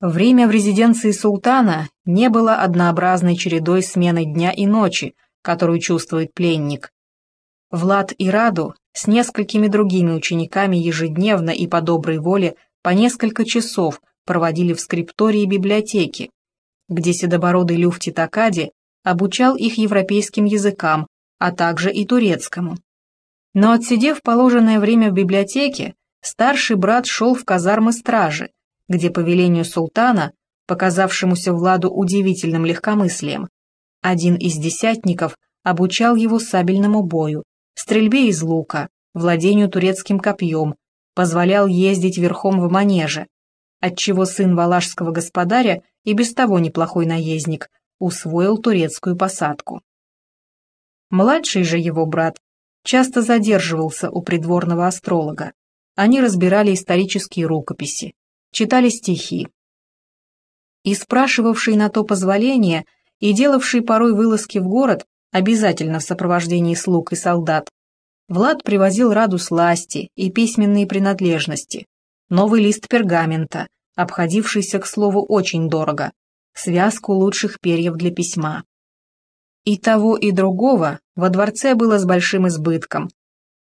Время в резиденции султана не было однообразной чередой смены дня и ночи, которую чувствует пленник. Влад и Раду с несколькими другими учениками ежедневно и по доброй воле по несколько часов проводили в скриптории библиотеки, где седобородый Люфти Такади обучал их европейским языкам, а также и турецкому. Но отсидев положенное время в библиотеке, старший брат шел в казармы стражи, где по велению султана, показавшемуся Владу удивительным легкомыслием, один из десятников обучал его сабельному бою, стрельбе из лука, владению турецким копьем, позволял ездить верхом в манеже, отчего сын валашского господаря и без того неплохой наездник усвоил турецкую посадку. Младший же его брат часто задерживался у придворного астролога. Они разбирали исторические рукописи, читали стихи. И спрашивавший на то позволение и делавший порой вылазки в город, обязательно в сопровождении слуг и солдат, Влад привозил Раду сласти и письменные принадлежности, новый лист пергамента, обходившийся, к слову, очень дорого, связку лучших перьев для письма. И того, и другого во дворце было с большим избытком,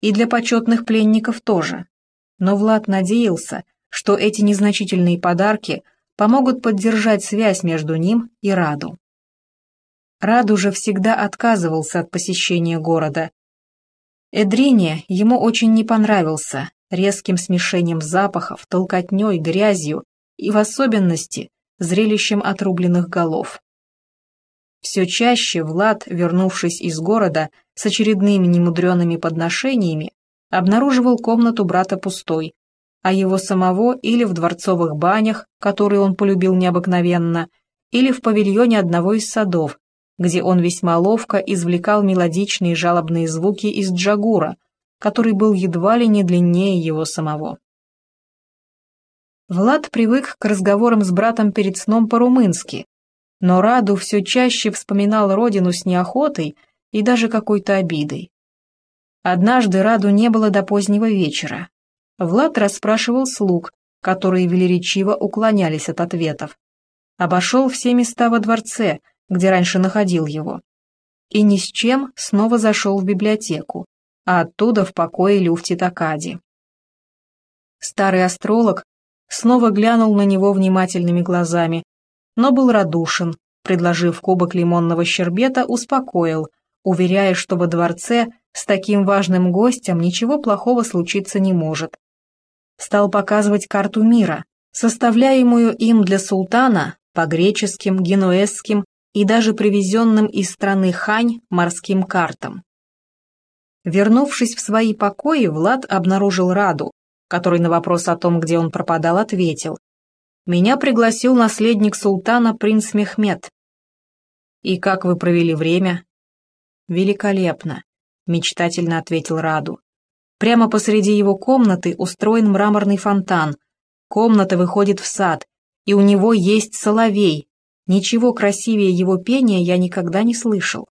и для почетных пленников тоже. Но Влад надеялся, что эти незначительные подарки помогут поддержать связь между ним и Раду. Раду же всегда отказывался от посещения города. Эдрине ему очень не понравился резким смешением запахов, толкотней, грязью и в особенности зрелищем отрубленных голов. Все чаще Влад, вернувшись из города с очередными немудреными подношениями, обнаруживал комнату брата пустой, а его самого или в дворцовых банях, которые он полюбил необыкновенно, или в павильоне одного из садов, где он весьма ловко извлекал мелодичные жалобные звуки из джагура, который был едва ли не длиннее его самого. Влад привык к разговорам с братом перед сном по-румынски, но Раду все чаще вспоминал родину с неохотой и даже какой-то обидой. Однажды Раду не было до позднего вечера, Влад расспрашивал слуг, которые велеречиво уклонялись от ответов. Обошел все места во дворце, где раньше находил его. И ни с чем снова зашел в библиотеку, а оттуда в покое Люфти Такади. Старый астролог снова глянул на него внимательными глазами, но был радушен, предложив кубок лимонного щербета, успокоил, уверяя, что во дворце с таким важным гостем ничего плохого случиться не может, стал показывать карту мира, составляемую им для султана по греческим, генуэзским и даже привезенным из страны Хань морским картам. Вернувшись в свои покои, Влад обнаружил Раду, который на вопрос о том, где он пропадал, ответил. «Меня пригласил наследник султана принц Мехмед». «И как вы провели время?» «Великолепно», — мечтательно ответил Раду. Прямо посреди его комнаты устроен мраморный фонтан. Комната выходит в сад, и у него есть соловей. Ничего красивее его пения я никогда не слышал.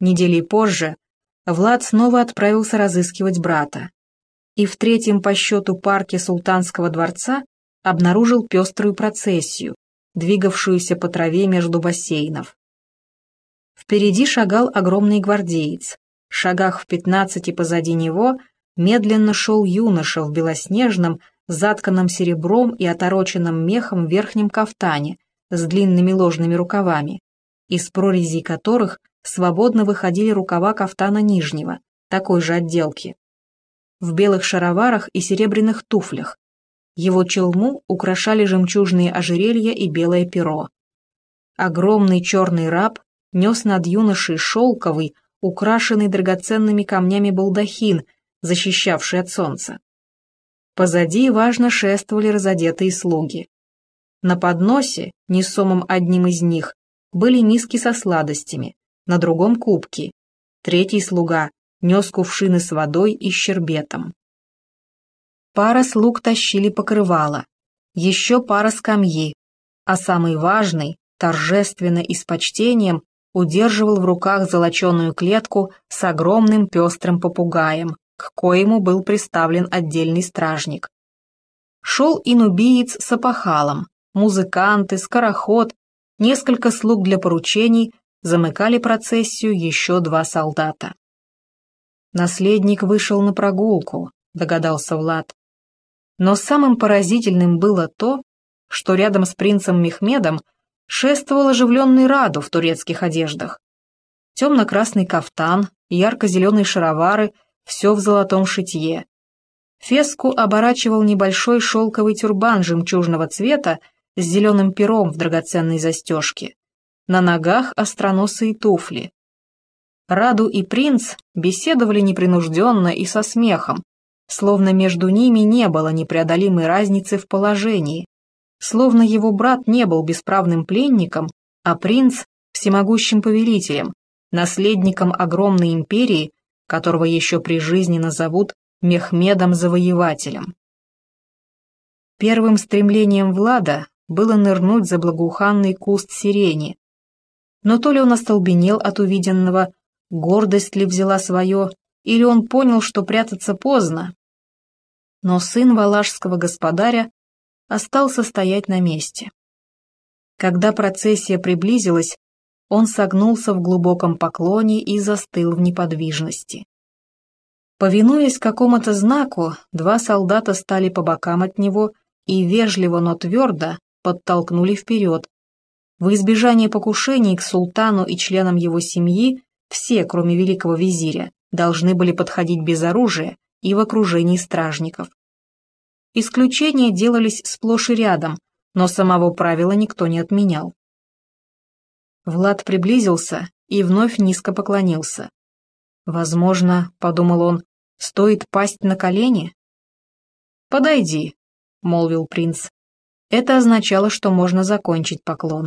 Недели позже Влад снова отправился разыскивать брата. И в третьем по счету парке Султанского дворца обнаружил пеструю процессию, двигавшуюся по траве между бассейнов. Впереди шагал огромный гвардеец шагах в пятнадцати позади него медленно шел юноша в белоснежном, затканном серебром и отороченном мехом верхнем кафтане с длинными ложными рукавами, из прорезей которых свободно выходили рукава кафтана нижнего, такой же отделки. В белых шароварах и серебряных туфлях. Его челму украшали жемчужные ожерелья и белое перо. Огромный черный раб нес над юношей шелковый, украшенный драгоценными камнями балдахин, защищавший от солнца. Позади важно шествовали разодетые слуги. На подносе, несомом одним из них, были миски со сладостями, на другом кубки. Третий слуга нес кувшины с водой и щербетом. Пара слуг тащили покрывало, еще пара скамьи, а самый важный, торжественно и с почтением, удерживал в руках золоченую клетку с огромным пестрым попугаем, к коему был приставлен отдельный стражник. Шел и нубиец с опахалом, музыканты, скороход, несколько слуг для поручений, замыкали процессию еще два солдата. «Наследник вышел на прогулку», — догадался Влад. Но самым поразительным было то, что рядом с принцем Мехмедом шествовал оживленный Раду в турецких одеждах. Темно-красный кафтан, ярко-зеленые шаровары, все в золотом шитье. Феску оборачивал небольшой шелковый тюрбан жемчужного цвета с зеленым пером в драгоценной застежке. На ногах остроносые туфли. Раду и принц беседовали непринужденно и со смехом, словно между ними не было непреодолимой разницы в положении, словно его брат не был бесправным пленником, а принц – всемогущим повелителем, наследником огромной империи, которого еще при жизни назовут Мехмедом-завоевателем. Первым стремлением Влада было нырнуть за благоуханный куст сирени, но то ли он остолбенел от увиденного, гордость ли взяла свое, или он понял, что прятаться поздно. Но сын валашского господаря остался стоять на месте. Когда процессия приблизилась, он согнулся в глубоком поклоне и застыл в неподвижности. Повинуясь какому-то знаку, два солдата стали по бокам от него и вежливо, но твердо подтолкнули вперед. В избежание покушений к султану и членам его семьи все, кроме великого визиря, должны были подходить без оружия и в окружении стражников. Исключения делались сплошь и рядом, но самого правила никто не отменял. Влад приблизился и вновь низко поклонился. «Возможно, — подумал он, — стоит пасть на колени?» «Подойди», — молвил принц. Это означало, что можно закончить поклон.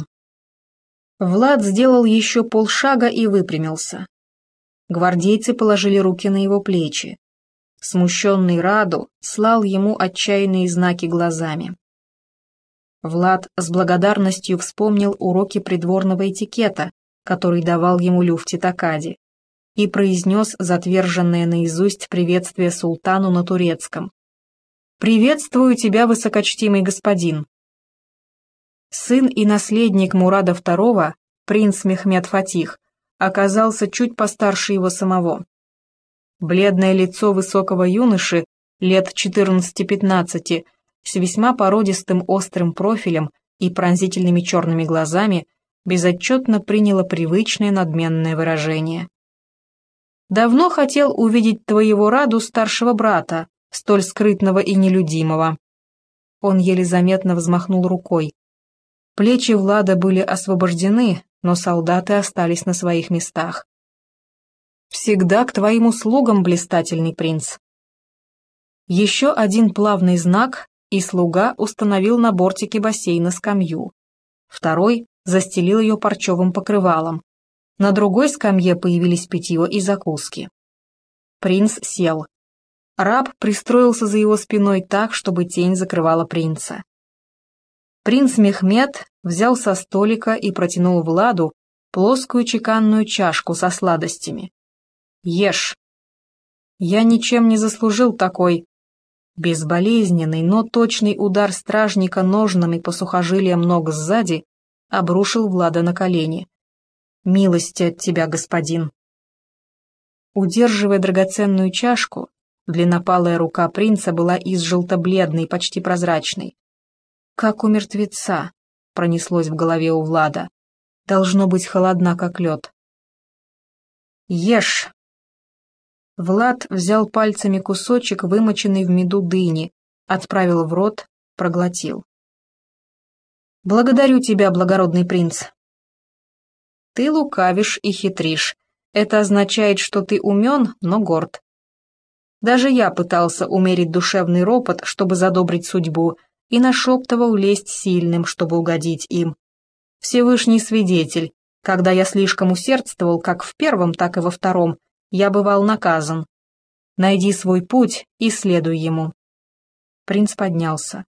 Влад сделал еще полшага и выпрямился. Гвардейцы положили руки на его плечи. Смущенный Раду слал ему отчаянные знаки глазами. Влад с благодарностью вспомнил уроки придворного этикета, который давал ему Люфти Такади, и произнес затверженное наизусть приветствие султану на турецком. «Приветствую тебя, высокочтимый господин!» Сын и наследник Мурада II, принц Мехмед Фатих, оказался чуть постарше его самого. Бледное лицо высокого юноши, лет 14-15, с весьма породистым острым профилем и пронзительными черными глазами, безотчетно приняло привычное надменное выражение. «Давно хотел увидеть твоего Раду старшего брата, столь скрытного и нелюдимого». Он еле заметно взмахнул рукой. Плечи Влада были освобождены, но солдаты остались на своих местах. «Всегда к твоим услугам, блистательный принц». Еще один плавный знак, и слуга установил на бортике бассейна скамью. Второй застелил ее парчевым покрывалом. На другой скамье появились питье и закуски. Принц сел. Раб пристроился за его спиной так, чтобы тень закрывала принца. Принц Мехмед взял со столика и протянул Владу плоскую чеканную чашку со сладостями. «Ешь!» «Я ничем не заслужил такой...» Безболезненный, но точный удар стражника ножнами по сухожилиям ног сзади обрушил Влада на колени. «Милости от тебя, господин!» Удерживая драгоценную чашку, длиннопалая рука принца была из желто-бледной, почти прозрачной. «Как у мертвеца», — пронеслось в голове у Влада. «Должно быть холодна, как лед». «Ешь!» Влад взял пальцами кусочек, вымоченный в меду дыни, отправил в рот, проглотил. «Благодарю тебя, благородный принц». «Ты лукавишь и хитришь. Это означает, что ты умен, но горд. Даже я пытался умерить душевный ропот, чтобы задобрить судьбу, и нашептывал лезть сильным, чтобы угодить им. Всевышний свидетель, когда я слишком усердствовал как в первом, так и во втором, я бывал наказан. Найди свой путь и следуй ему. Принц поднялся.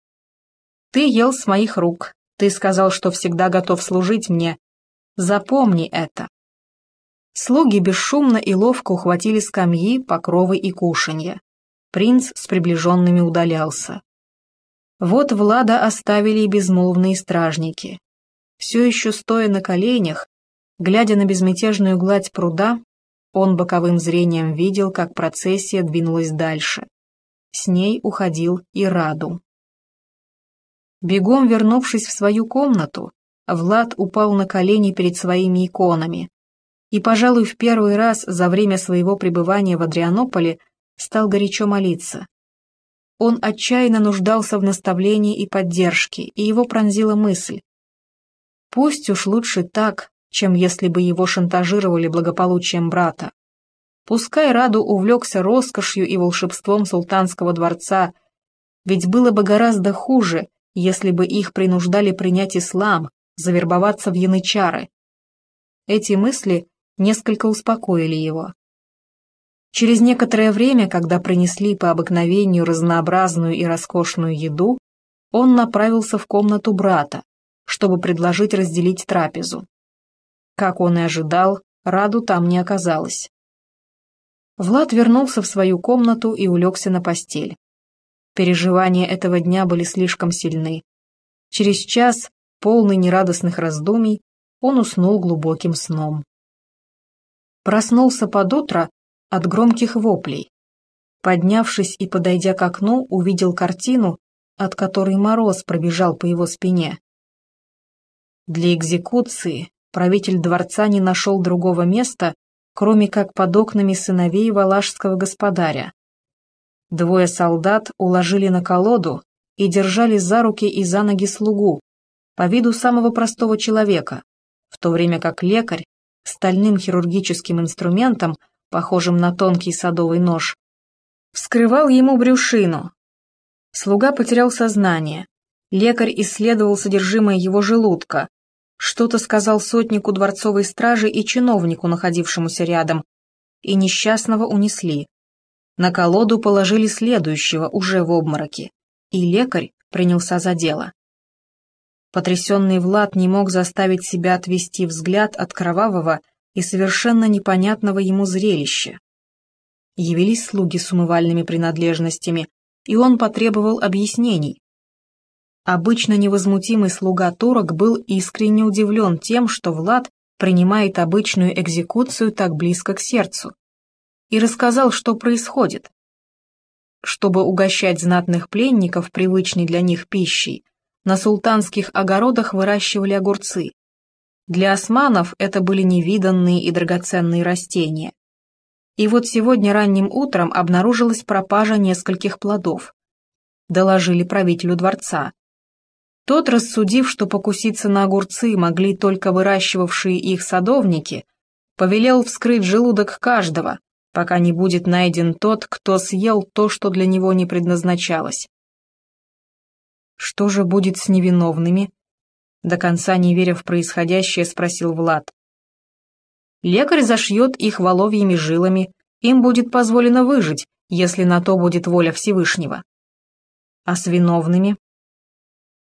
Ты ел с моих рук, ты сказал, что всегда готов служить мне. Запомни это. Слуги бесшумно и ловко ухватили скамьи, покровы и кушанья. Принц с приближенными удалялся. Вот Влада оставили и безмолвные стражники. Все еще стоя на коленях, глядя на безмятежную гладь пруда, он боковым зрением видел, как процессия двинулась дальше. С ней уходил и Раду. Бегом вернувшись в свою комнату, Влад упал на колени перед своими иконами и, пожалуй, в первый раз за время своего пребывания в Адрианополе стал горячо молиться. Он отчаянно нуждался в наставлении и поддержке, и его пронзила мысль. Пусть уж лучше так, чем если бы его шантажировали благополучием брата. Пускай Раду увлекся роскошью и волшебством султанского дворца, ведь было бы гораздо хуже, если бы их принуждали принять ислам, завербоваться в янычары. Эти мысли несколько успокоили его. Через некоторое время, когда принесли по обыкновению разнообразную и роскошную еду, он направился в комнату брата, чтобы предложить разделить трапезу. Как он и ожидал, Раду там не оказалось. Влад вернулся в свою комнату и улегся на постель. Переживания этого дня были слишком сильны. Через час, полный нерадостных раздумий, он уснул глубоким сном. Проснулся под утро от громких воплей. Поднявшись и подойдя к окну, увидел картину, от которой мороз пробежал по его спине. Для экзекуции правитель дворца не нашел другого места, кроме как под окнами сыновей валашского господаря. Двое солдат уложили на колоду и держали за руки и за ноги слугу, по виду самого простого человека, в то время как лекарь стальным хирургическим инструментом, похожим на тонкий садовый нож, вскрывал ему брюшину. Слуга потерял сознание. Лекарь исследовал содержимое его желудка, что-то сказал сотнику дворцовой стражи и чиновнику, находившемуся рядом, и несчастного унесли. На колоду положили следующего, уже в обмороке, и лекарь принялся за дело. Потрясенный Влад не мог заставить себя отвести взгляд от кровавого и совершенно непонятного ему зрелища. Явились слуги с умывальными принадлежностями, и он потребовал объяснений, Обычно невозмутимый слуга турок был искренне удивлен тем, что Влад принимает обычную экзекуцию так близко к сердцу, и рассказал, что происходит. Чтобы угощать знатных пленников привычной для них пищей, на султанских огородах выращивали огурцы. Для османов это были невиданные и драгоценные растения. И вот сегодня ранним утром обнаружилась пропажа нескольких плодов. Доложили правителю дворца. Тот, рассудив, что покуситься на огурцы могли только выращивавшие их садовники, повелел вскрыть желудок каждого, пока не будет найден тот, кто съел то, что для него не предназначалось. «Что же будет с невиновными?» До конца не веря в происходящее, спросил Влад. «Лекарь зашьет их воловьими жилами, им будет позволено выжить, если на то будет воля Всевышнего. А с виновными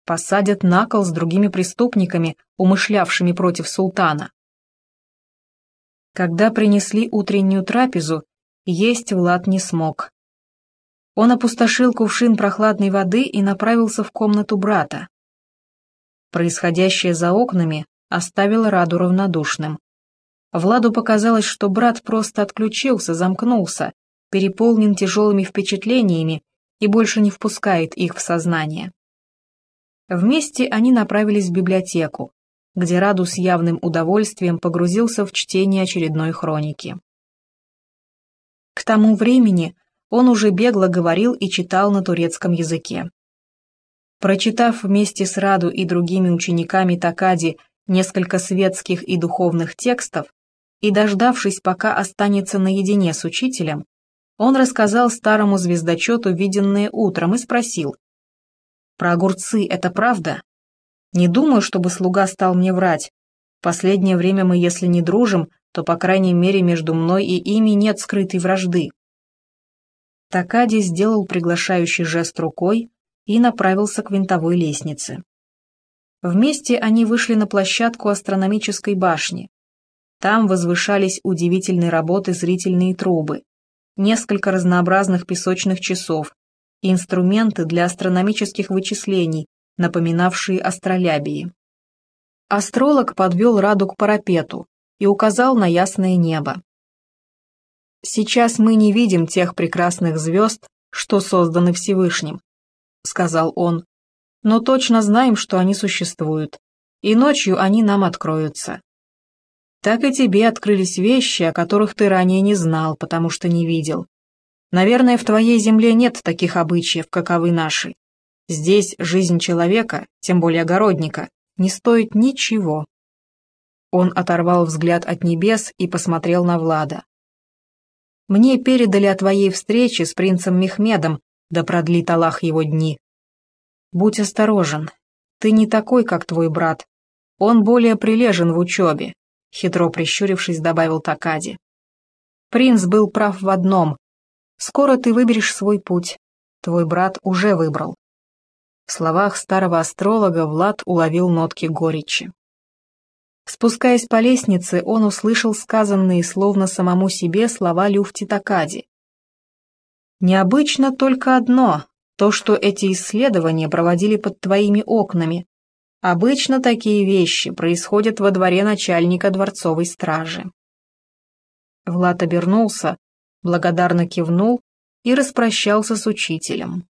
посадят на кол с другими преступниками, умышлявшими против султана. Когда принесли утреннюю трапезу, есть Влад не смог. Он опустошил кувшин прохладной воды и направился в комнату брата. Происходящее за окнами оставило Раду равнодушным. Владу показалось, что брат просто отключился, замкнулся, переполнен тяжелыми впечатлениями и больше не впускает их в сознание. Вместе они направились в библиотеку, где Раду с явным удовольствием погрузился в чтение очередной хроники. К тому времени он уже бегло говорил и читал на турецком языке. Прочитав вместе с Раду и другими учениками Такади несколько светских и духовных текстов и дождавшись, пока останется наедине с учителем, он рассказал старому звездочету виденное утром и спросил, про огурцы это правда? Не думаю, чтобы слуга стал мне врать. Последнее время мы, если не дружим, то, по крайней мере, между мной и ими нет скрытой вражды. Такади сделал приглашающий жест рукой и направился к винтовой лестнице. Вместе они вышли на площадку астрономической башни. Там возвышались удивительной работы зрительные трубы, несколько разнообразных песочных часов, и инструменты для астрономических вычислений, напоминавшие астролябии. Астролог подвел Раду к парапету и указал на ясное небо. «Сейчас мы не видим тех прекрасных звезд, что созданы Всевышним», — сказал он, — «но точно знаем, что они существуют, и ночью они нам откроются. Так и тебе открылись вещи, о которых ты ранее не знал, потому что не видел. Наверное, в твоей земле нет таких обычаев, каковы наши. Здесь жизнь человека, тем более огородника, не стоит ничего. Он оторвал взгляд от небес и посмотрел на Влада. «Мне передали о твоей встрече с принцем Мехмедом, да продлит Аллах его дни. Будь осторожен, ты не такой, как твой брат. Он более прилежен в учебе, хитро прищурившись, добавил Такади. Принц был прав в одном. Скоро ты выберешь свой путь. Твой брат уже выбрал. В словах старого астролога Влад уловил нотки горечи. Спускаясь по лестнице, он услышал сказанные словно самому себе слова Люфти Такади. «Необычно только одно, то, что эти исследования проводили под твоими окнами, Обычно такие вещи происходят во дворе начальника дворцовой стражи. Влад обернулся, благодарно кивнул и распрощался с учителем.